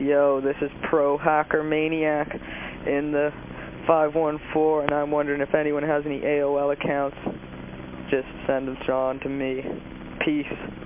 Yo, this is Pro Hacker Maniac in the 514, and I'm wondering if anyone has any AOL accounts. Just send them on to me. Peace.